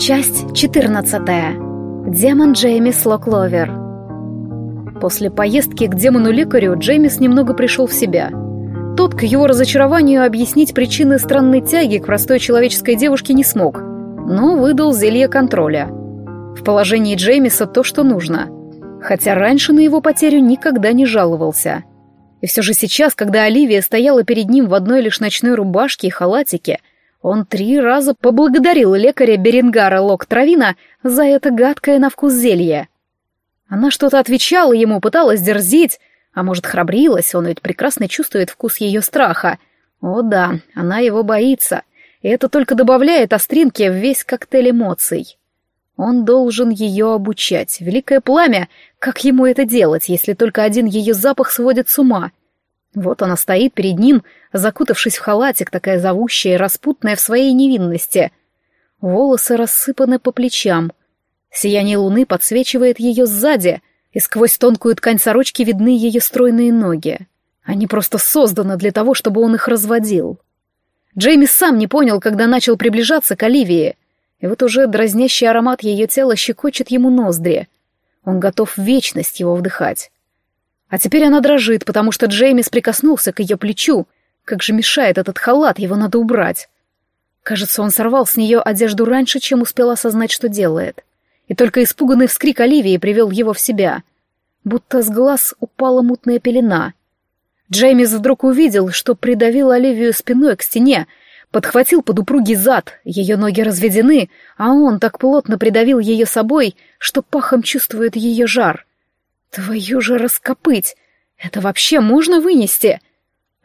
Часть 14. Демон Джеймис Локловер. После поездки к демону-лекарю Джеймис немного пришел в себя. Тот, к его разочарованию, объяснить причины странной тяги к простой человеческой девушке не смог, но выдал зелье контроля. В положении Джеймиса то, что нужно. Хотя раньше на его потерю никогда не жаловался. И все же сейчас, когда Оливия стояла перед ним в одной лишь ночной рубашке и халатике, он три раза поблагодарил лекаря Беренгара Лок-Травина за это гадкое на вкус зелье. Она что-то отвечала ему, пыталась дерзить, а может, храбрилась, он ведь прекрасно чувствует вкус ее страха. О да, она его боится, и это только добавляет остринки в весь коктейль эмоций. Он должен ее обучать. Великое пламя, как ему это делать, если только один ее запах сводит с ума? Вот она стоит перед ним, закутавшись в халатик, такая зовущая и распутная в своей невинности. Волосы рассыпаны по плечам. Сияние луны подсвечивает ее сзади, и сквозь тонкую ткань сорочки видны ее стройные ноги. Они просто созданы для того, чтобы он их разводил. Джейми сам не понял, когда начал приближаться к Оливии, и вот уже дразнящий аромат ее тела щекочет ему ноздри. Он готов вечность его вдыхать. А теперь она дрожит, потому что Джеймис прикоснулся к ее плечу. Как же мешает этот халат, его надо убрать. Кажется, он сорвал с нее одежду раньше, чем успел осознать, что делает. И только испуганный вскрик Оливии привел его в себя. Будто с глаз упала мутная пелена. Джеймис вдруг увидел, что придавил Оливию спиной к стене, подхватил под упругий зад, ее ноги разведены, а он так плотно придавил ее собой, что пахом чувствует ее жар — Твою же раскопыть! Это вообще можно вынести?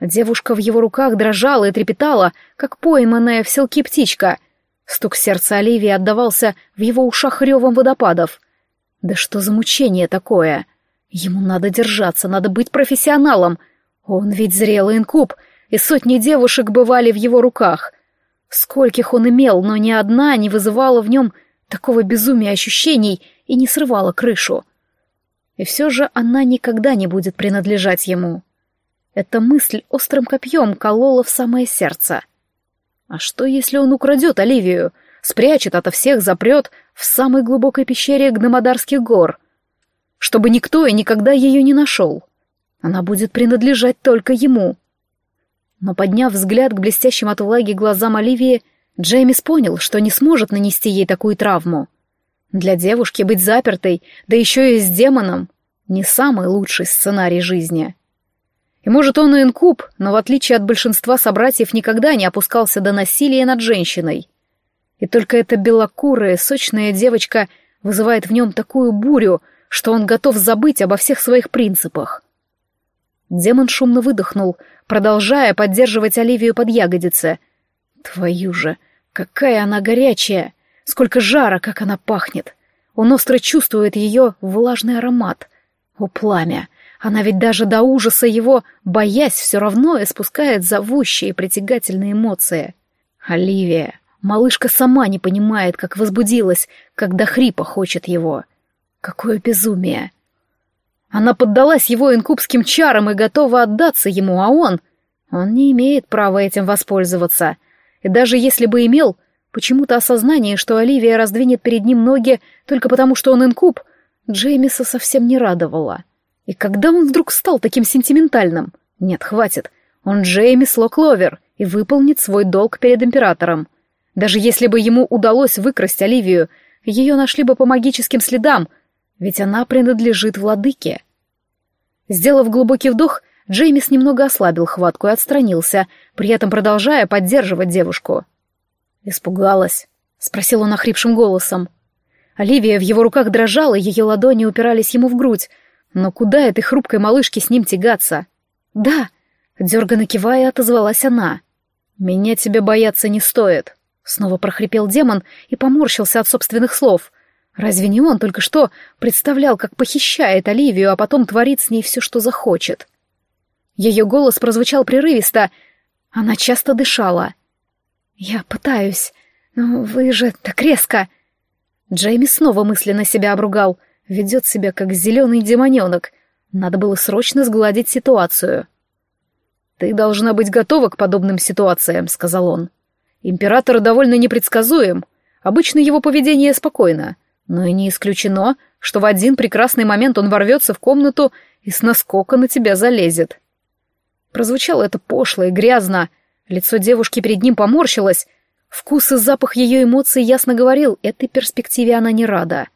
Девушка в его руках дрожала и трепетала, как пойманная в селке птичка. Стук сердца Оливии отдавался в его ушах ревом водопадов. Да что за мучение такое? Ему надо держаться, надо быть профессионалом. Он ведь зрелый инкуб, и сотни девушек бывали в его руках. Скольких он имел, но ни одна не вызывала в нем такого безумия ощущений и не срывала крышу. И все же она никогда не будет принадлежать ему. Эта мысль острым копьем колола в самое сердце. А что, если он украдет Оливию, спрячет ото всех, запрет в самой глубокой пещере Гномодарских гор, чтобы никто и никогда ее не нашел? Она будет принадлежать только ему. Но подняв взгляд к блестящим от влаги глазам Оливии, Джеймис понял, что не сможет нанести ей такую травму. Для девушки быть запертой, да еще и с демоном, не самый лучший сценарий жизни. И может он и инкуб, но в отличие от большинства собратьев никогда не опускался до насилия над женщиной. И только эта белокурая, сочная девочка вызывает в нем такую бурю, что он готов забыть обо всех своих принципах. Демон шумно выдохнул, продолжая поддерживать Оливию под ягодицы. Твою же, какая она горячая! Сколько жара, как она пахнет! Он остро чувствует ее влажный аромат. О, пламя! Она ведь даже до ужаса его, боясь, все равно испускает зовущие притягательные эмоции. Оливия, малышка сама не понимает, как возбудилась, когда хрипа хочет его. Какое безумие! Она поддалась его инкубским чарам и готова отдаться ему, а он... Он не имеет права этим воспользоваться. И даже если бы имел, Почему-то осознание, что Оливия раздвинет перед ним ноги только потому, что он инкуб, Джеймиса совсем не радовало. И когда он вдруг стал таким сентиментальным? Нет, хватит. Он Джеймис Локловер и выполнит свой долг перед императором. Даже если бы ему удалось выкрасть Оливию, ее нашли бы по магическим следам, ведь она принадлежит владыке. Сделав глубокий вдох, Джеймис немного ослабил хватку и отстранился, при этом продолжая поддерживать девушку. «Испугалась?» — спросил он охрипшим голосом. Оливия в его руках дрожала, ее ладони упирались ему в грудь. Но куда этой хрупкой малышке с ним тягаться? «Да», — дерганно кивая, отозвалась она. «Меня тебе бояться не стоит», — снова прохрипел демон и поморщился от собственных слов. Разве не он только что представлял, как похищает Оливию, а потом творит с ней все, что захочет? Ее голос прозвучал прерывисто. Она часто дышала — «Я пытаюсь, но вы же так резко...» Джейми снова мысленно себя обругал. Ведет себя как зеленый демоненок. Надо было срочно сгладить ситуацию. «Ты должна быть готова к подобным ситуациям», — сказал он. «Император довольно непредсказуем. Обычно его поведение спокойно, но и не исключено, что в один прекрасный момент он ворвется в комнату и с наскока на тебя залезет. Прозвучало это пошло и грязно. Лицо девушки перед ним поморщилось. Вкус и запах ее эмоций ясно говорил, этой перспективе она не рада.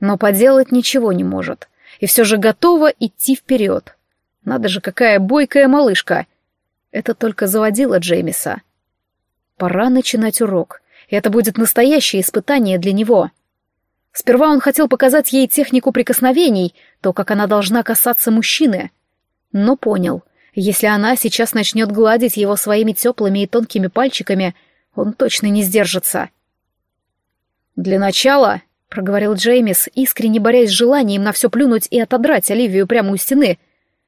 Но поделать ничего не может. И все же готова идти вперед. Надо же, какая бойкая малышка. Это только заводило Джеймиса. Пора начинать урок. Это будет настоящее испытание для него. Сперва он хотел показать ей технику прикосновений, то, как она должна касаться мужчины. Но понял, если она сейчас начнет гладить его своими теплыми и тонкими пальчиками, он точно не сдержится. «Для начала», — проговорил Джеймис, искренне борясь с желанием на все плюнуть и отодрать Оливию прямо у стены,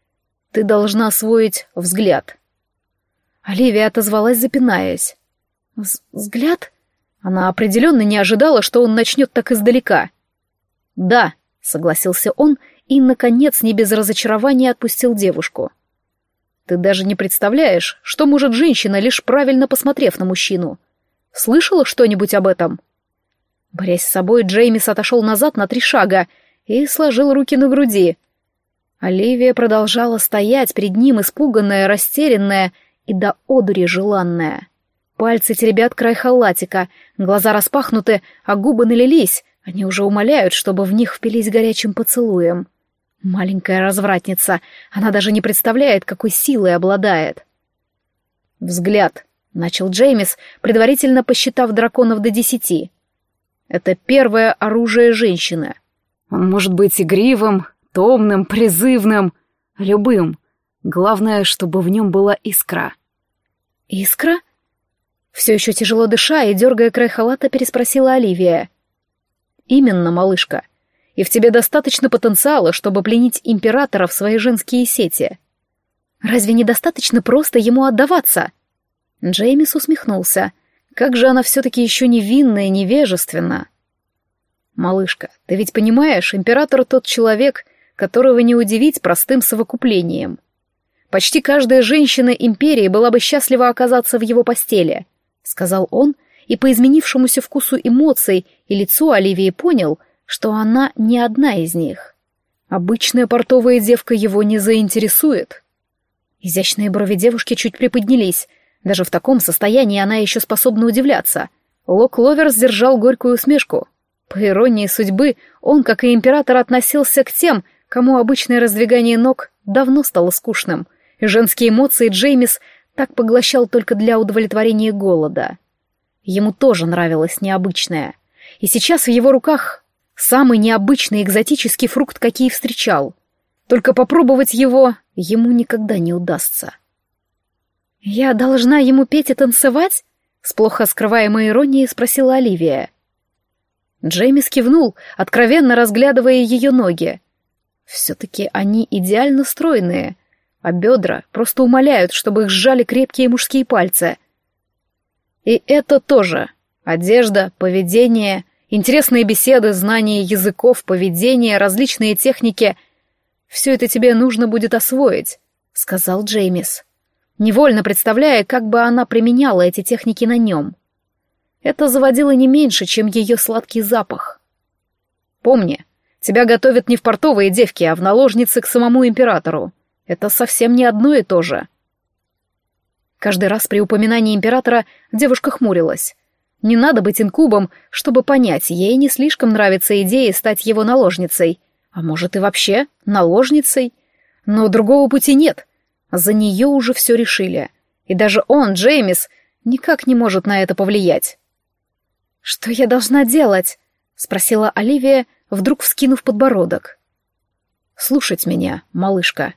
— «ты должна освоить взгляд». Оливия отозвалась, запинаясь. «Взгляд?» Она определенно не ожидала, что он начнет так издалека. «Да», — согласился он и, наконец, не без разочарования отпустил девушку. «Ты даже не представляешь, что может женщина, лишь правильно посмотрев на мужчину. Слышала что-нибудь об этом?» Борясь с собой, Джеймис отошел назад на три шага и сложил руки на груди. Оливия продолжала стоять перед ним, испуганная, растерянная и до одури желанная. Пальцы теребят край халатика, глаза распахнуты, а губы налились. Они уже умоляют, чтобы в них впились горячим поцелуем. Маленькая развратница. Она даже не представляет, какой силой обладает. «Взгляд», — начал Джеймис, предварительно посчитав драконов до десяти. «Это первое оружие женщины. Он может быть игривым, томным, призывным, любым. Главное, чтобы в нем была искра». «Искра?» Все еще тяжело дыша и дергая край халата, переспросила Оливия. «Именно, малышка. И в тебе достаточно потенциала, чтобы пленить императора в свои женские сети. Разве недостаточно просто ему отдаваться?» Джеймис усмехнулся. «Как же она все-таки еще невинная и невежественна!» «Малышка, ты ведь понимаешь, император тот человек, которого не удивить простым совокуплением. Почти каждая женщина империи была бы счастлива оказаться в его постели» сказал он, и по изменившемуся вкусу эмоций и лицу Оливии понял, что она не одна из них. Обычная портовая девка его не заинтересует. Изящные брови девушки чуть приподнялись. Даже в таком состоянии она еще способна удивляться. Лок Ловер сдержал горькую усмешку. По иронии судьбы, он, как и император, относился к тем, кому обычное раздвигание ног давно стало скучным, и женские эмоции Джеймис так поглощал только для удовлетворения голода. Ему тоже нравилось необычное. И сейчас в его руках самый необычный экзотический фрукт, какие встречал. Только попробовать его ему никогда не удастся. «Я должна ему петь и танцевать?» — с плохо скрываемой иронией спросила Оливия. Джеймис кивнул, откровенно разглядывая ее ноги. Все-таки они идеально стройные — а бедра просто умоляют, чтобы их сжали крепкие мужские пальцы. И это тоже. Одежда, поведение, интересные беседы, знание языков, поведение, различные техники. Все это тебе нужно будет освоить, сказал Джеймис, невольно представляя, как бы она применяла эти техники на нем. Это заводило не меньше, чем ее сладкий запах. Помни, тебя готовят не в портовые девки, а в наложницы к самому императору. Это совсем не одно и то же. Каждый раз при упоминании императора девушка хмурилась. Не надо быть инкубом, чтобы понять, ей не слишком нравится идея стать его наложницей. А может и вообще наложницей. Но другого пути нет. За нее уже все решили. И даже он, Джеймис, никак не может на это повлиять. «Что я должна делать?» — спросила Оливия, вдруг вскинув подбородок. «Слушать меня, малышка»,